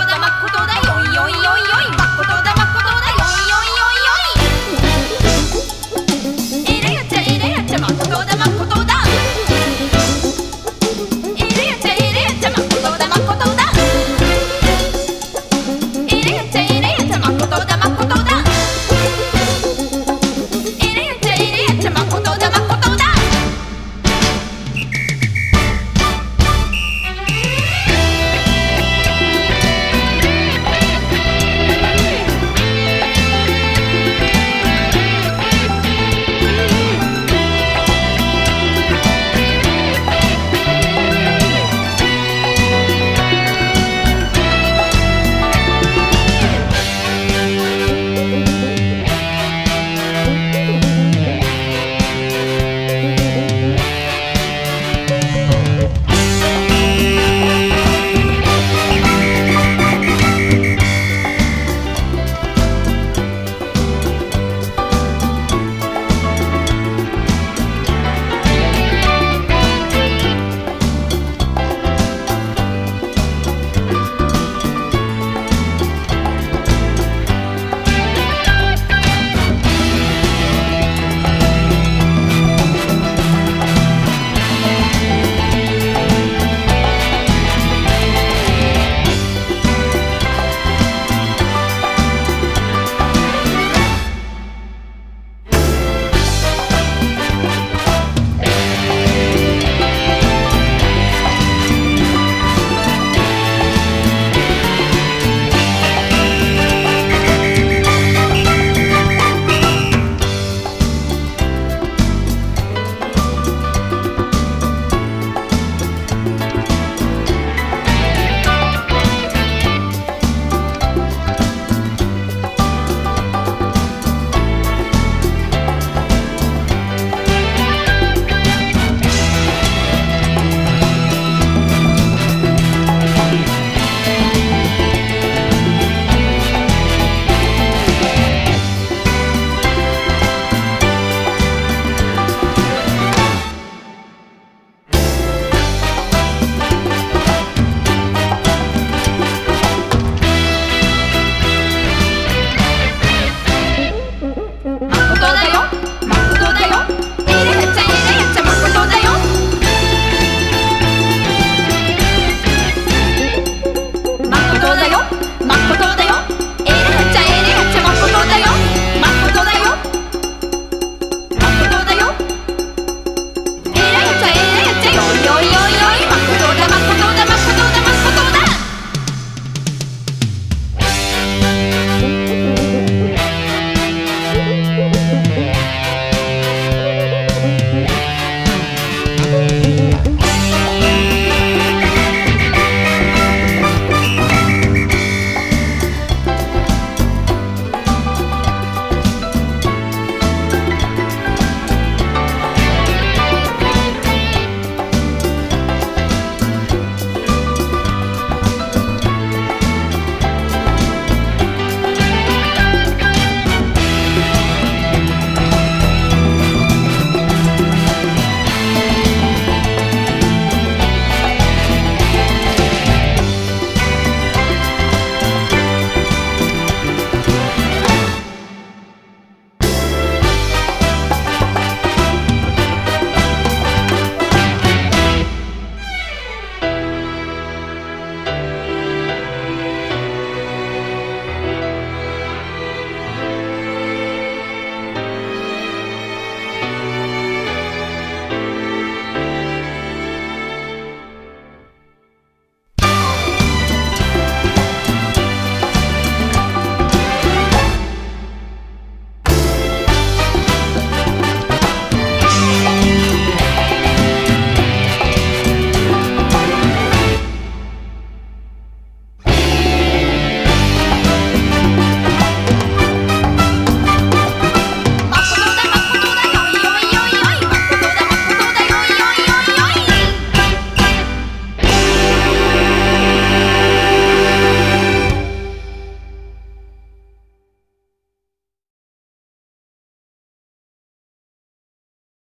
だまこよいよいよいよい。